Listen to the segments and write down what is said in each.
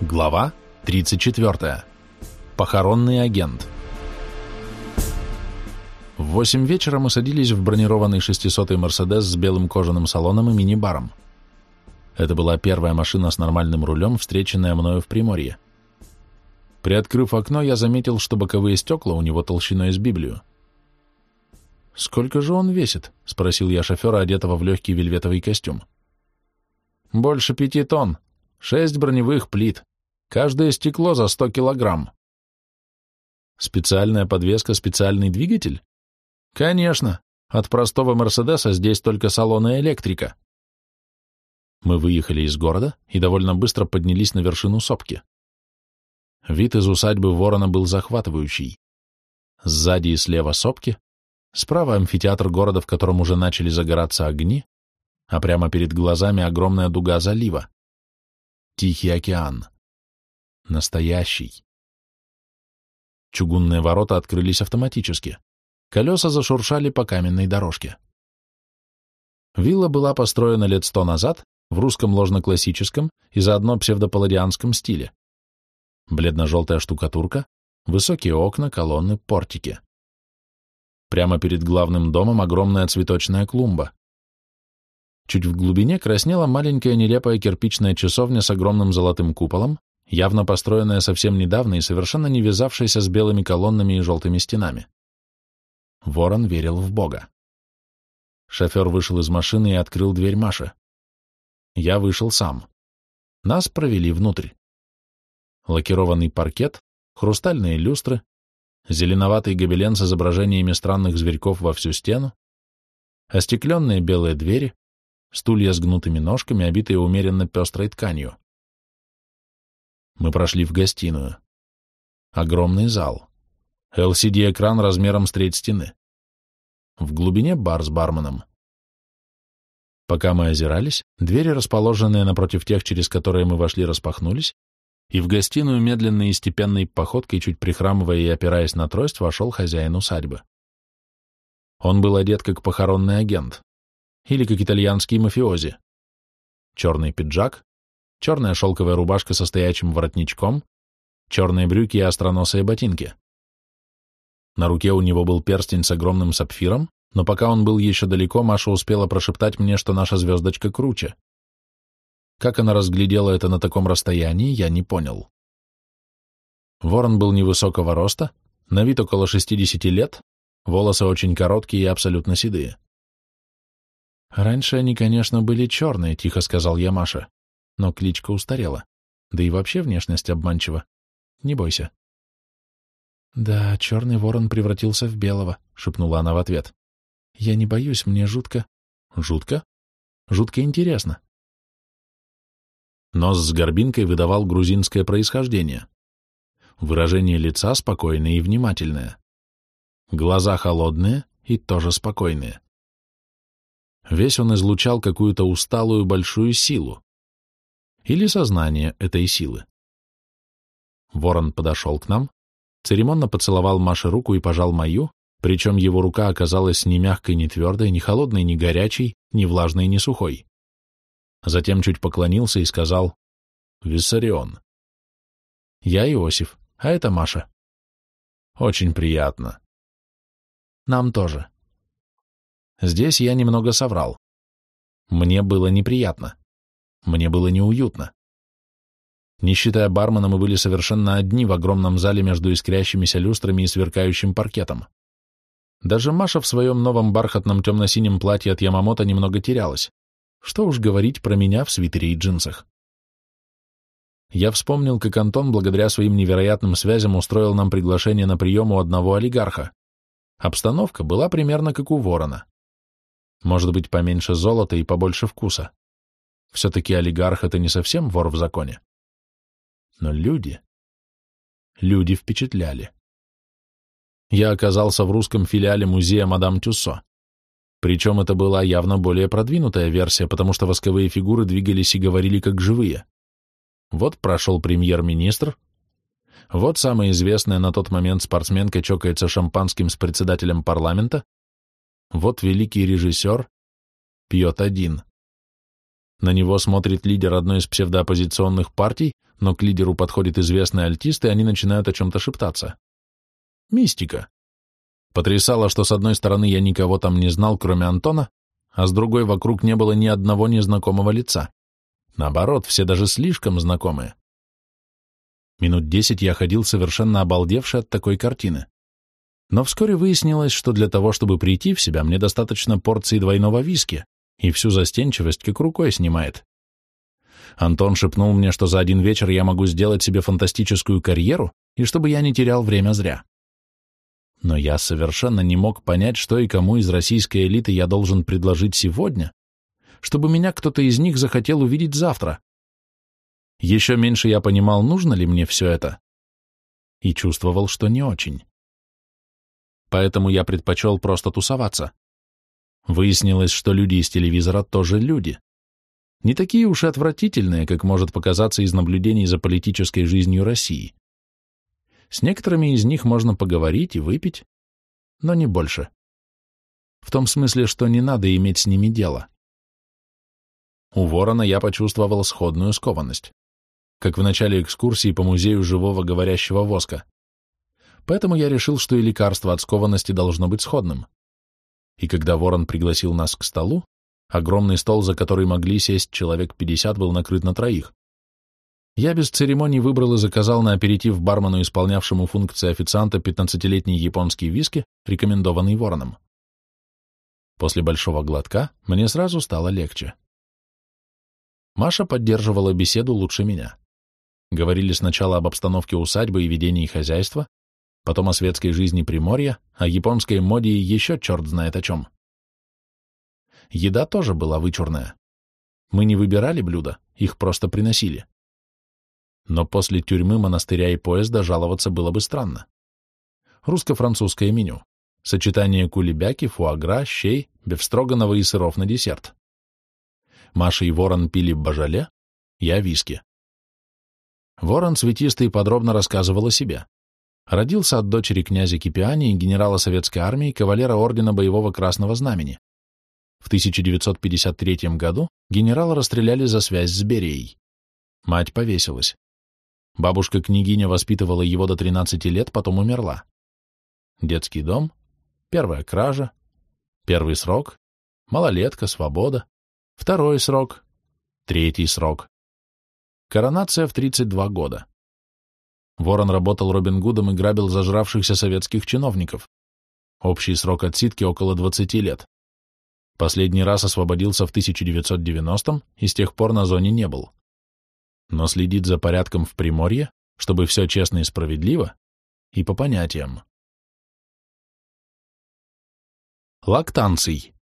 Глава 34. Похоронный агент. В 8 вечера мы садились в бронированный 600-й Мерседес с белым кожаным салоном и мини-баром. Это была первая машина с нормальным рулем, встреченная мною в Приморье. Приоткрыв окно, я заметил, что боковые стекла у него толщиной с Библию. «Сколько же он весит?» — спросил я шофера, одетого в легкий вельветовый костюм. «Больше пяти тонн. Шесть броневых плит. Каждое стекло за 100 килограмм. Специальная подвеска, специальный двигатель? Конечно. От простого Мерседеса здесь только салон и электрика. Мы выехали из города и довольно быстро поднялись на вершину сопки. Вид из усадьбы Ворона был захватывающий. Сзади и слева сопки, справа амфитеатр города, в котором уже начали загораться огни, а прямо перед глазами огромная дуга залива. Тихий океан. Настоящий. Чугунные ворота открылись автоматически. Колеса зашуршали по каменной дорожке. Вилла была построена лет сто назад в русском ложно-классическом и заодно псевдопалладианском стиле. Бледно-желтая штукатурка, высокие окна, колонны, портики. Прямо перед главным домом огромная цветочная клумба. Чуть в глубине краснела маленькая нелепая кирпичная часовня с огромным золотым куполом, явно построенная совсем недавно и совершенно не вязавшаяся с белыми колоннами и желтыми стенами. Ворон верил в Бога. Шофер вышел из машины и открыл дверь Маше. Я вышел сам. Нас провели внутрь. Лакированный паркет, хрустальные люстры, зеленоватый гобелен с изображениями странных зверьков во всю стену, остекленные белые двери, стулья с гнутыми ножками, обитые умеренно пестрой тканью. Мы прошли в гостиную. Огромный зал. LCD-экран размером с треть стены. В глубине бар с барменом. Пока мы озирались, двери, расположенные напротив тех, через которые мы вошли, распахнулись, и в гостиную медленной и степенной походкой, чуть прихрамывая и опираясь на трость, вошел хозяин усадьбы. Он был одет как похоронный агент, или как итальянский мафиози. Черный пиджак, черная шелковая рубашка со стоячим воротничком, черные брюки и остроносые ботинки. На руке у него был перстень с огромным сапфиром, но пока он был еще далеко, Маша успела прошептать мне, что наша звездочка круче. Как она разглядела это на таком расстоянии, я не понял. Ворон был невысокого роста, на вид около 60 лет, волосы очень короткие и абсолютно седые. «Раньше они, конечно, были черные», — тихо сказал я Маше но кличка устарела. Да и вообще внешность обманчива. Не бойся. «Да, черный ворон превратился в белого», — шепнула она в ответ. «Я не боюсь, мне жутко...» «Жутко? Жутко интересно». Нос с горбинкой выдавал грузинское происхождение. Выражение лица спокойное и внимательное. Глаза холодные и тоже спокойные. Весь он излучал какую-то усталую большую силу или сознание этой силы. Ворон подошел к нам, церемонно поцеловал Маше руку и пожал мою, причем его рука оказалась ни мягкой, ни твердой, ни холодной, ни горячей, ни влажной, ни сухой. Затем чуть поклонился и сказал «Виссарион». «Я Иосиф, а это Маша». «Очень приятно». «Нам тоже». Здесь я немного соврал. Мне было неприятно. Мне было неуютно. Не считая бармена, мы были совершенно одни в огромном зале между искрящимися люстрами и сверкающим паркетом. Даже Маша в своем новом бархатном темно-синем платье от Ямамото немного терялась. Что уж говорить про меня в свитере и джинсах. Я вспомнил, как Антон, благодаря своим невероятным связям, устроил нам приглашение на прием у одного олигарха. Обстановка была примерно как у ворона. Может быть, поменьше золота и побольше вкуса. Все-таки олигарх — это не совсем вор в законе. Но люди... Люди впечатляли. Я оказался в русском филиале музея Мадам Тюссо. Причем это была явно более продвинутая версия, потому что восковые фигуры двигались и говорили как живые. Вот прошел премьер-министр, вот самая известная на тот момент спортсменка чокается шампанским с председателем парламента, вот великий режиссер пьет один. На него смотрит лидер одной из псевдооппозиционных партий, но к лидеру подходит известный альтист, и они начинают о чем-то шептаться. Мистика. Потрясало, что с одной стороны я никого там не знал, кроме Антона, а с другой вокруг не было ни одного незнакомого лица. Наоборот, все даже слишком знакомые. Минут десять я ходил совершенно обалдевший от такой картины. Но вскоре выяснилось, что для того, чтобы прийти в себя, мне достаточно порции двойного виски, и всю застенчивость как рукой снимает. Антон шепнул мне, что за один вечер я могу сделать себе фантастическую карьеру, и чтобы я не терял время зря. Но я совершенно не мог понять, что и кому из российской элиты я должен предложить сегодня, чтобы меня кто-то из них захотел увидеть завтра. Еще меньше я понимал, нужно ли мне все это, и чувствовал, что не очень. Поэтому я предпочел просто тусоваться. Выяснилось, что люди из телевизора тоже люди. Не такие уж и отвратительные, как может показаться из наблюдений за политической жизнью России. С некоторыми из них можно поговорить и выпить, но не больше. В том смысле, что не надо иметь с ними дело. У ворона я почувствовал сходную скованность, как в начале экскурсии по музею живого говорящего воска. Поэтому я решил, что и лекарство от скованности должно быть сходным. И когда ворон пригласил нас к столу, огромный стол, за который могли сесть человек пятьдесят, был накрыт на троих. Я без церемоний выбрал и заказал на аперитив бармену, исполнявшему функции официанта, 15-летний японский виски, рекомендованный вороном. После большого глотка мне сразу стало легче. Маша поддерживала беседу лучше меня. Говорили сначала об обстановке усадьбы и ведении хозяйства, потом о светской жизни Приморья, о японской моде и еще черт знает о чем. Еда тоже была вычурная. Мы не выбирали блюда, их просто приносили. Но после тюрьмы, монастыря и поезда жаловаться было бы странно. Русско-французское меню. Сочетание кулебяки, фуагра, щей, бефстроганова и сыров на десерт. Маша и Ворон пили бажале, я виски. Ворон цветистый подробно рассказывал о себе. Родился от дочери князя Кипиани и генерала советской армии, кавалера ордена Боевого Красного Знамени. В 1953 году генерала расстреляли за связь с Берией. Мать повесилась. Бабушка-княгиня воспитывала его до 13 лет, потом умерла. Детский дом, первая кража, первый срок, малолетка, свобода, второй срок, третий срок. Коронация в 32 года. Ворон работал Робин Гудом и грабил зажравшихся советских чиновников. Общий срок отсидки около 20 лет. Последний раз освободился в 1990-м и с тех пор на зоне не был но следит за порядком в Приморье, чтобы все честно и справедливо, и по понятиям. Лактанций.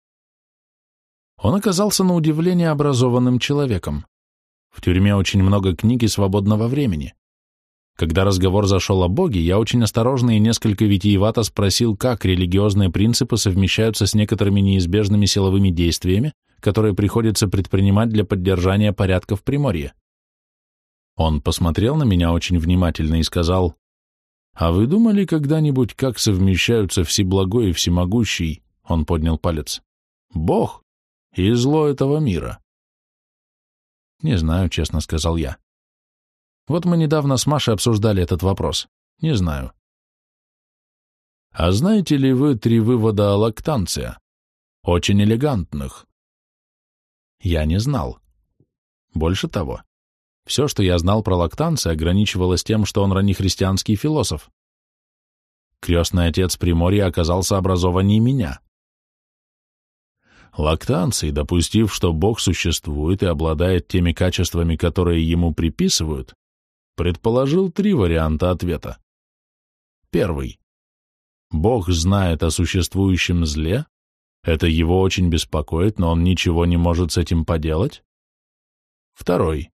Он оказался на удивление образованным человеком. В тюрьме очень много книг и свободного времени. Когда разговор зашел о Боге, я очень осторожно и несколько витиевато спросил, как религиозные принципы совмещаются с некоторыми неизбежными силовыми действиями, которые приходится предпринимать для поддержания порядка в Приморье. Он посмотрел на меня очень внимательно и сказал, «А вы думали когда-нибудь, как совмещаются Всеблагой и Всемогущий?» Он поднял палец. «Бог и зло этого мира». «Не знаю», — честно сказал я. «Вот мы недавно с Машей обсуждали этот вопрос. Не знаю». «А знаете ли вы три вывода о лактанция? Очень элегантных». Я не знал. Больше того, все, что я знал про лактанца, ограничивалось тем, что он раннехристианский философ. Крестный отец Приморья оказался образованнее меня. Лактанций, допустив, что Бог существует и обладает теми качествами, которые ему приписывают, предположил три варианта ответа. Первый. Бог знает о существующем зле, это его очень беспокоит, но он ничего не может с этим поделать. Второй.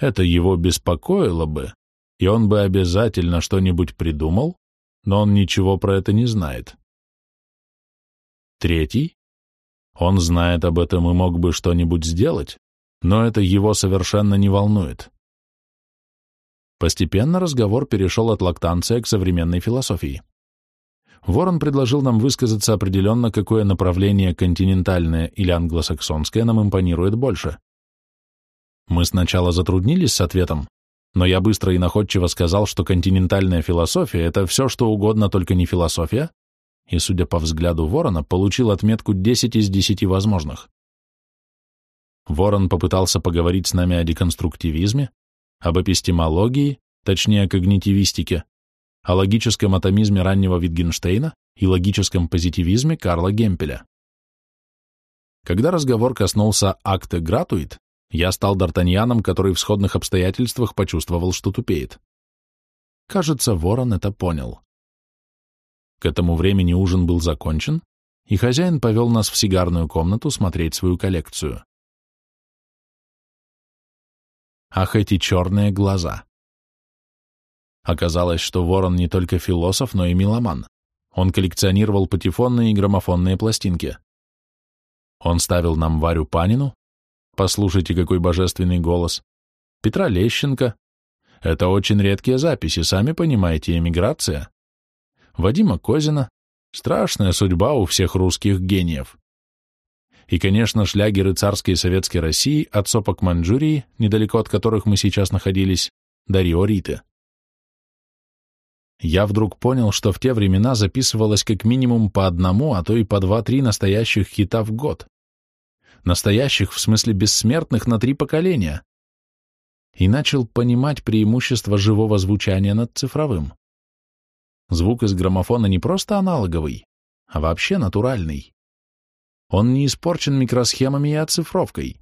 Это его беспокоило бы, и он бы обязательно что-нибудь придумал, но он ничего про это не знает. Третий. Он знает об этом и мог бы что-нибудь сделать, но это его совершенно не волнует. Постепенно разговор перешел от лактанция к современной философии. Ворон предложил нам высказаться определенно, какое направление континентальное или англосаксонское нам импонирует больше Мы сначала затруднились с ответом, но я быстро и находчиво сказал, что континентальная философия — это все, что угодно, только не философия, и, судя по взгляду Ворона, получил отметку 10 из 10 возможных. Ворон попытался поговорить с нами о деконструктивизме, об эпистемологии, точнее когнитивистике, о логическом атомизме раннего Витгенштейна и логическом позитивизме Карла Гемпеля. Когда разговор коснулся акта гратуит, я стал Д'Артаньяном, который в сходных обстоятельствах почувствовал, что тупеет. Кажется, Ворон это понял. К этому времени ужин был закончен, и хозяин повел нас в сигарную комнату смотреть свою коллекцию. Ах, эти черные глаза! Оказалось, что Ворон не только философ, но и меломан. Он коллекционировал патефонные и граммофонные пластинки. Он ставил нам Варю Панину, послушайте, какой божественный голос, Петра Лещенко. Это очень редкие записи, сами понимаете, эмиграция. Вадима Козина. Страшная судьба у всех русских гениев. И, конечно, шлягеры царской и советской России от сопок Маньчжурии, недалеко от которых мы сейчас находились, до Рио-Риты. Я вдруг понял, что в те времена записывалось как минимум по одному, а то и по два-три настоящих хита в год. Настоящих, в смысле бессмертных, на три поколения. И начал понимать преимущество живого звучания над цифровым. Звук из граммофона не просто аналоговый, а вообще натуральный. Он не испорчен микросхемами и оцифровкой.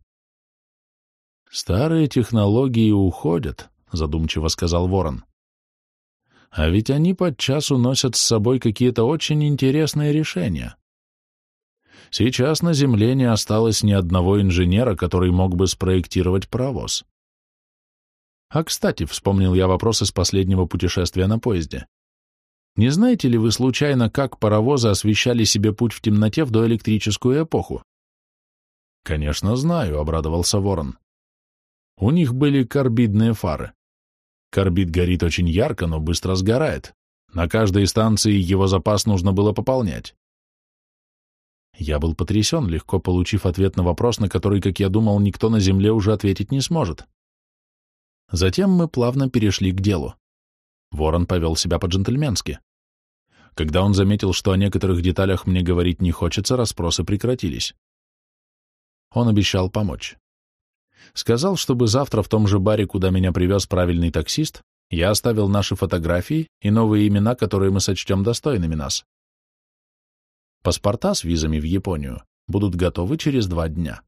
«Старые технологии уходят», — задумчиво сказал Ворон. А ведь они подчас уносят с собой какие-то очень интересные решения. Сейчас на Земле не осталось ни одного инженера, который мог бы спроектировать паровоз. А, кстати, вспомнил я вопрос из последнего путешествия на поезде. Не знаете ли вы случайно, как паровозы освещали себе путь в темноте в доэлектрическую эпоху? Конечно, знаю, обрадовался Ворон. У них были карбидные фары. Карбид горит очень ярко, но быстро сгорает. На каждой станции его запас нужно было пополнять. Я был потрясен, легко получив ответ на вопрос, на который, как я думал, никто на Земле уже ответить не сможет. Затем мы плавно перешли к делу. Ворон повел себя по-джентльменски. Когда он заметил, что о некоторых деталях мне говорить не хочется, расспросы прекратились. Он обещал помочь. Сказал, чтобы завтра в том же баре, куда меня привез правильный таксист, я оставил наши фотографии и новые имена, которые мы сочтем достойными нас. Паспорта с визами в Японию будут готовы через два дня.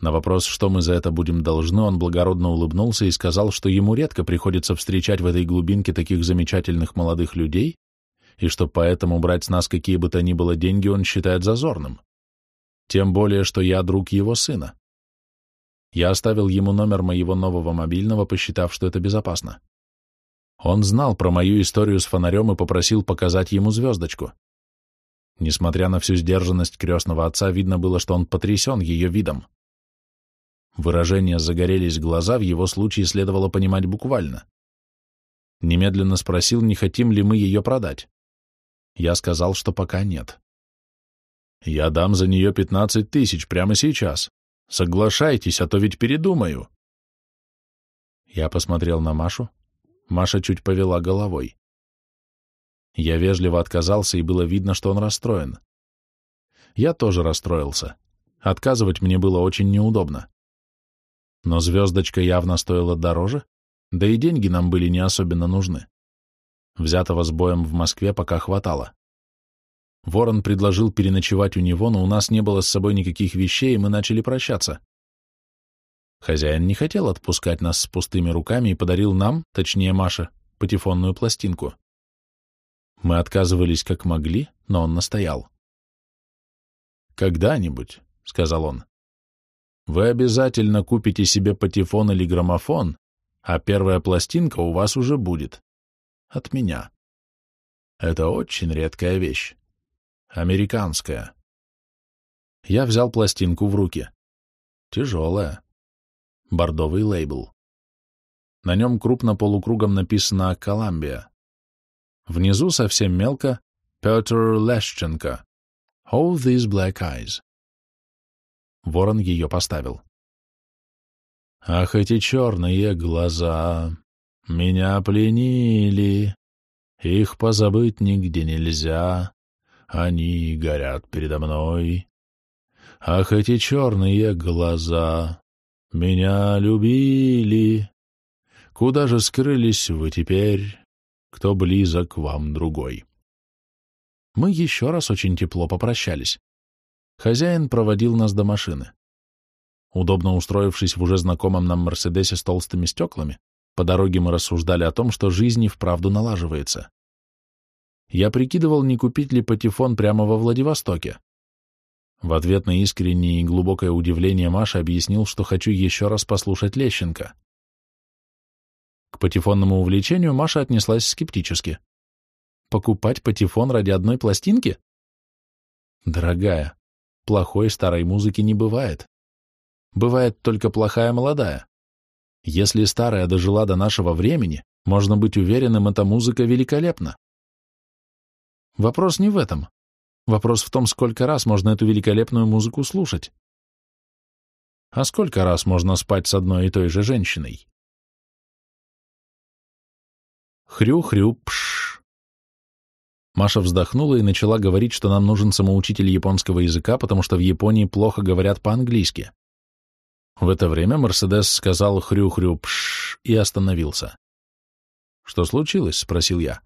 На вопрос, что мы за это будем должны, он благородно улыбнулся и сказал, что ему редко приходится встречать в этой глубинке таких замечательных молодых людей, и что поэтому брать с нас какие бы то ни было деньги он считает зазорным. Тем более, что я друг его сына. Я оставил ему номер моего нового мобильного, посчитав, что это безопасно. Он знал про мою историю с фонарем и попросил показать ему звездочку. Несмотря на всю сдержанность крестного отца, видно было, что он потрясен ее видом. Выражение «загорелись глаза» в его случае следовало понимать буквально. Немедленно спросил, не хотим ли мы ее продать. Я сказал, что пока нет. «Я дам за нее пятнадцать тысяч прямо сейчас», Соглашайтесь, а то ведь передумаю. Я посмотрел на Машу. Маша чуть повела головой. Я вежливо отказался, и было видно, что он расстроен. Я тоже расстроился. Отказывать мне было очень неудобно. Но звездочка явно стоила дороже, да и деньги нам были не особенно нужны. Взятого с боем в Москве пока хватало. Ворон предложил переночевать у него, но у нас не было с собой никаких вещей, и мы начали прощаться. Хозяин не хотел отпускать нас с пустыми руками и подарил нам, точнее Маше, патефонную пластинку. Мы отказывались как могли, но он настоял. «Когда-нибудь», — сказал он, — «вы обязательно купите себе патефон или граммофон, а первая пластинка у вас уже будет. От меня. Это очень редкая вещь. Американская. Я взял пластинку в руки. Тяжелая. Бордовый лейбл. На нем крупно полукругом написано «Коламбия». Внизу совсем мелко «Петр Лещенко». «All these black eyes». Ворон ее поставил. Ах, эти черные глаза меня пленили, их позабыть нигде нельзя, они горят передо мной. Ах, эти черные глаза меня любили, куда же скрылись вы теперь, кто близок вам другой? Мы еще раз очень тепло попрощались. Хозяин проводил нас до машины. Удобно устроившись в уже знакомом нам Мерседесе с толстыми стеклами, по дороге мы рассуждали о том, что жизнь и вправду налаживается. Я прикидывал, не купить ли патефон прямо во Владивостоке. В ответ на искреннее и глубокое удивление Маша объяснил, что хочу еще раз послушать Лещенко. К патефонному увлечению Маша отнеслась скептически. Покупать патефон ради одной пластинки? Дорогая, плохой старой музыки не бывает. Бывает только плохая молодая. Если старая дожила до нашего времени, можно быть уверенным, эта музыка великолепна. Вопрос не в этом. Вопрос в том, сколько раз можно эту великолепную музыку слушать. А сколько раз можно спать с одной и той же женщиной? Хрю-хрю-пш. Маша вздохнула и начала говорить, что нам нужен самоучитель японского языка, потому что в Японии плохо говорят по-английски. В это время Мерседес сказал хрю-хрю-пш и остановился. «Что случилось?» — спросил я.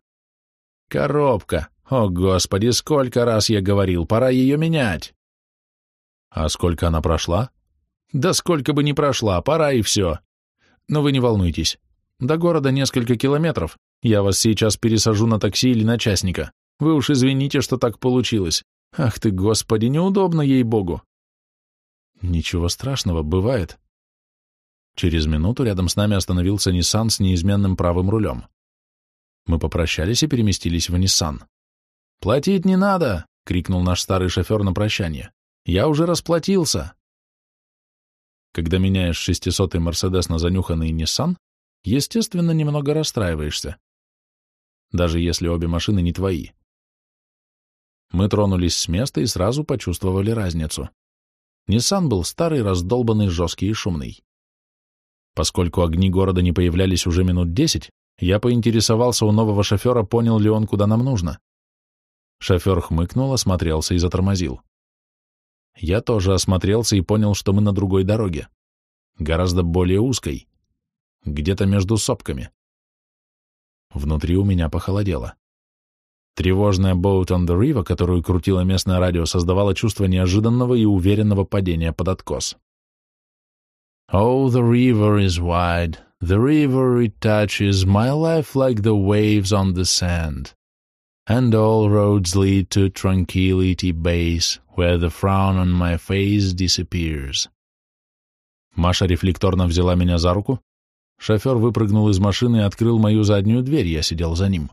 «Коробка. О, Господи, сколько раз я говорил, пора ее менять!» «А сколько она прошла?» «Да сколько бы ни прошла, пора и все. Но вы не волнуйтесь. До города несколько километров, я вас сейчас пересажу на такси или на частника. Вы уж извините, что так получилось. Ах ты, господи, неудобно ей-богу. Ничего страшного, бывает. Через минуту рядом с нами остановился Ниссан с неизменным правым рулем. Мы попрощались и переместились в Ниссан. «Платить не надо!» — крикнул наш старый шофер на прощание. «Я уже расплатился!» Когда меняешь шестисотый Мерседес на занюханный Ниссан, естественно, немного расстраиваешься даже если обе машины не твои. Мы тронулись с места и сразу почувствовали разницу. Ниссан был старый, раздолбанный, жесткий и шумный. Поскольку огни города не появлялись уже минут десять, я поинтересовался у нового шофера, понял ли он, куда нам нужно. Шофер хмыкнул, осмотрелся и затормозил. Я тоже осмотрелся и понял, что мы на другой дороге. Гораздо более узкой. Где-то между сопками. Внутри у меня похолодело. Тревожная «Boat on the River», которую крутило местное радио, создавала чувство неожиданного и уверенного падения под откос. Oh, the river is wide, the river it touches my life like the waves on the sand. And all roads lead to tranquility base, where the frown on my face disappears. Маша рефлекторно взяла меня за руку, Шофер выпрыгнул из машины и открыл мою заднюю дверь, я сидел за ним.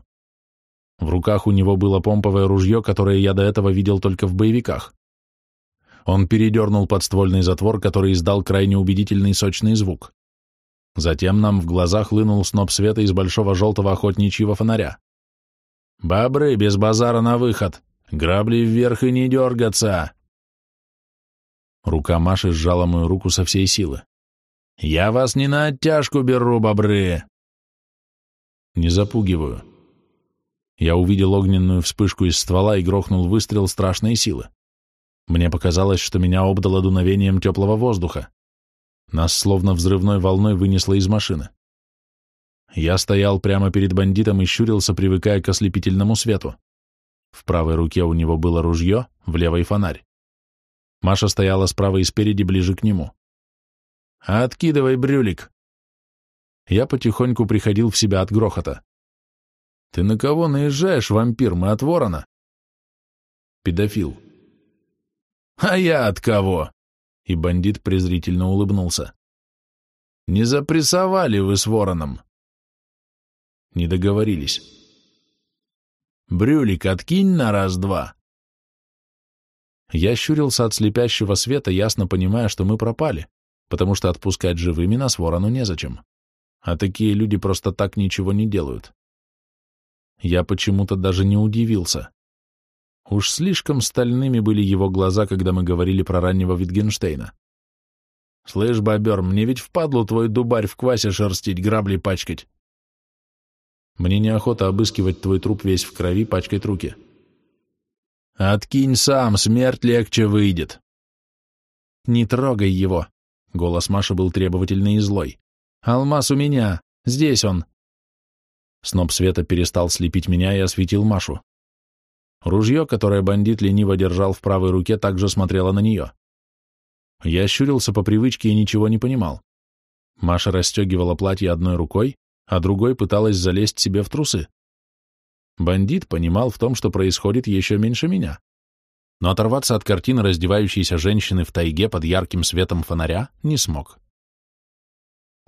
В руках у него было помповое ружье, которое я до этого видел только в боевиках. Он передернул подствольный затвор, который издал крайне убедительный сочный звук. Затем нам в глаза хлынул сноп света из большого желтого охотничьего фонаря. «Бобры, без базара на выход! Грабли вверх и не дергаться!» Рука Маши сжала мою руку со всей силы. «Я вас не на оттяжку беру, бобры!» «Не запугиваю». Я увидел огненную вспышку из ствола и грохнул выстрел страшной силы. Мне показалось, что меня обдало дуновением теплого воздуха. Нас словно взрывной волной вынесло из машины. Я стоял прямо перед бандитом и щурился, привыкая к ослепительному свету. В правой руке у него было ружье, в левой фонарь. Маша стояла справа и спереди ближе к нему. «Откидывай брюлик!» Я потихоньку приходил в себя от грохота. «Ты на кого наезжаешь, вампир? Мы от ворона!» «Педофил!» «А я от кого?» И бандит презрительно улыбнулся. «Не запрессовали вы с вороном!» Не договорились. «Брюлик откинь на раз-два!» Я щурился от слепящего света, ясно понимая, что мы пропали потому что отпускать живыми нас ворону незачем. А такие люди просто так ничего не делают. Я почему-то даже не удивился. Уж слишком стальными были его глаза, когда мы говорили про раннего Витгенштейна. Слышь, бобер, мне ведь впадлу твой дубарь в квасе шерстить, грабли пачкать. Мне неохота обыскивать твой труп весь в крови, пачкать руки. Откинь сам, смерть легче выйдет. Не трогай его. Голос Маши был требовательный и злой. Алмаз у меня. Здесь он. Сноп света перестал слепить меня и осветил Машу. Ружье, которое бандит лениво держал в правой руке, также смотрело на нее. Я щурился по привычке и ничего не понимал. Маша расстегивала платье одной рукой, а другой пыталась залезть себе в трусы. Бандит понимал в том, что происходит еще меньше меня. Но оторваться от картины раздевающейся женщины в тайге под ярким светом фонаря не смог.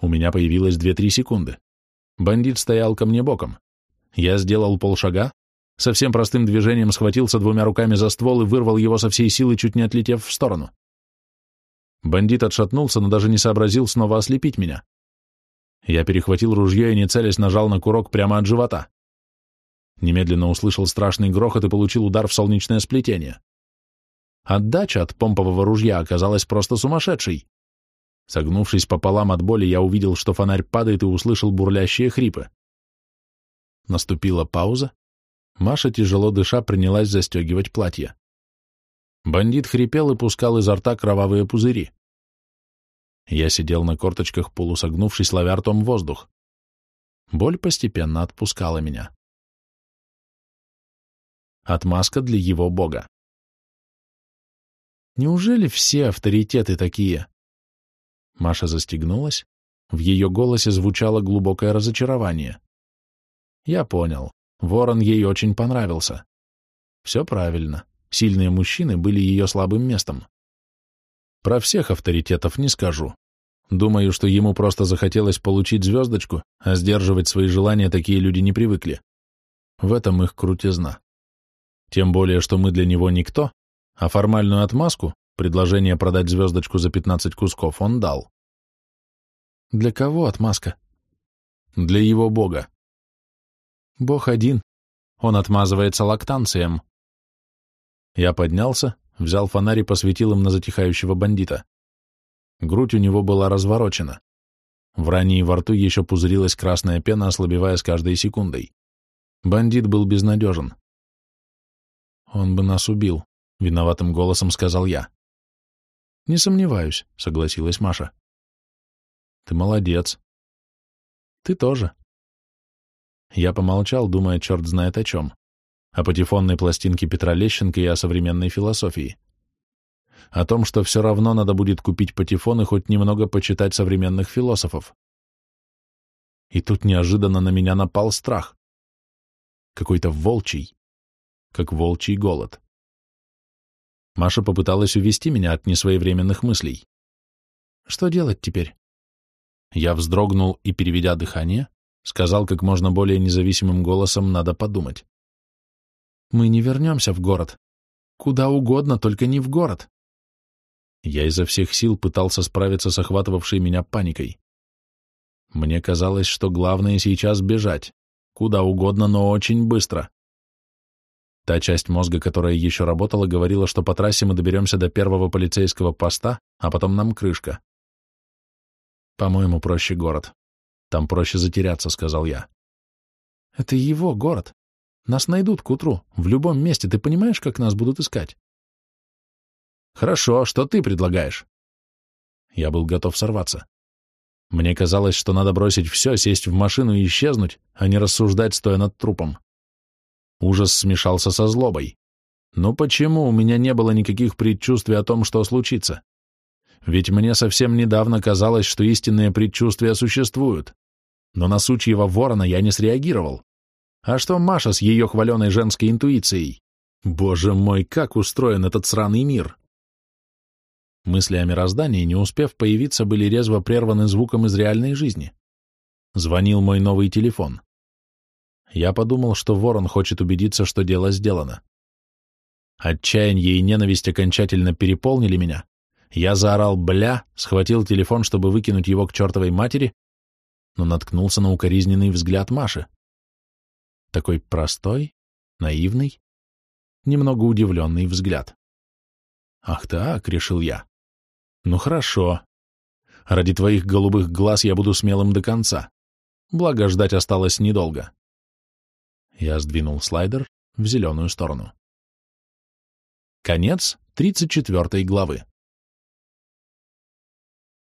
У меня появилось две-три секунды. Бандит стоял ко мне боком. Я сделал полшага, совсем простым движением схватился двумя руками за ствол и вырвал его со всей силы, чуть не отлетев в сторону. Бандит отшатнулся, но даже не сообразил снова ослепить меня. Я перехватил ружье и, не целясь, нажал на курок прямо от живота. Немедленно услышал страшный грохот и получил удар в солнечное сплетение. Отдача от помпового ружья оказалась просто сумасшедшей. Согнувшись пополам от боли, я увидел, что фонарь падает и услышал бурлящие хрипы. Наступила пауза. Маша, тяжело дыша, принялась застегивать платье. Бандит хрипел и пускал изо рта кровавые пузыри. Я сидел на корточках, полусогнувшись, ловя ртом воздух. Боль постепенно отпускала меня. Отмазка для его бога. Неужели все авторитеты такие? Маша застегнулась. В ее голосе звучало глубокое разочарование. Я понял. Ворон ей очень понравился. Все правильно. Сильные мужчины были ее слабым местом. Про всех авторитетов не скажу. Думаю, что ему просто захотелось получить звездочку, а сдерживать свои желания такие люди не привыкли. В этом их крутизна. Тем более, что мы для него никто, а формальную отмазку, предложение продать звездочку за 15 кусков, он дал. Для кого отмазка? Для его бога. Бог один. Он отмазывается лактанцием. Я поднялся, взял фонарь и посветил им на затихающего бандита. Грудь у него была разворочена. В ране и во рту еще пузырилась красная пена, ослабевая с каждой секундой. Бандит был безнадежен. «Он бы нас убил», — виноватым голосом сказал я. «Не сомневаюсь», — согласилась Маша. «Ты молодец». «Ты тоже». Я помолчал, думая, черт знает о чем. О патефонной пластинке Петра Лещенко и о современной философии о том, что все равно надо будет купить патефон и хоть немного почитать современных философов. И тут неожиданно на меня напал страх. Какой-то волчий, как волчий голод. Маша попыталась увести меня от несвоевременных мыслей. Что делать теперь? Я вздрогнул и, переведя дыхание, сказал как можно более независимым голосом «надо подумать». Мы не вернемся в город. Куда угодно, только не в город. Я изо всех сил пытался справиться с охватывавшей меня паникой. Мне казалось, что главное сейчас бежать, куда угодно, но очень быстро. Та часть мозга, которая еще работала, говорила, что по трассе мы доберемся до первого полицейского поста, а потом нам крышка. По-моему, проще город. Там проще затеряться, сказал я. Это его город. Нас найдут к утру, в любом месте. Ты понимаешь, как нас будут искать? Хорошо, что ты предлагаешь? Я был готов сорваться. Мне казалось, что надо бросить все, сесть в машину и исчезнуть, а не рассуждать, стоя над трупом. Ужас смешался со злобой. Но почему у меня не было никаких предчувствий о том, что случится? Ведь мне совсем недавно казалось, что истинные предчувствия существуют. Но на сучьего ворона я не среагировал. А что Маша с ее хваленой женской интуицией? Боже мой, как устроен этот сраный мир! Мысли о мироздании, не успев появиться, были резво прерваны звуком из реальной жизни. Звонил мой новый телефон. Я подумал, что ворон хочет убедиться, что дело сделано. Отчаяние и ненависть окончательно переполнили меня. Я заорал «бля», схватил телефон, чтобы выкинуть его к чертовой матери, но наткнулся на укоризненный взгляд Маши. Такой простой, наивный, немного удивленный взгляд. «Ах так», — решил я. Ну хорошо. Ради твоих голубых глаз я буду смелым до конца. Благо, ждать осталось недолго. Я сдвинул слайдер в зеленую сторону. Конец 34 главы.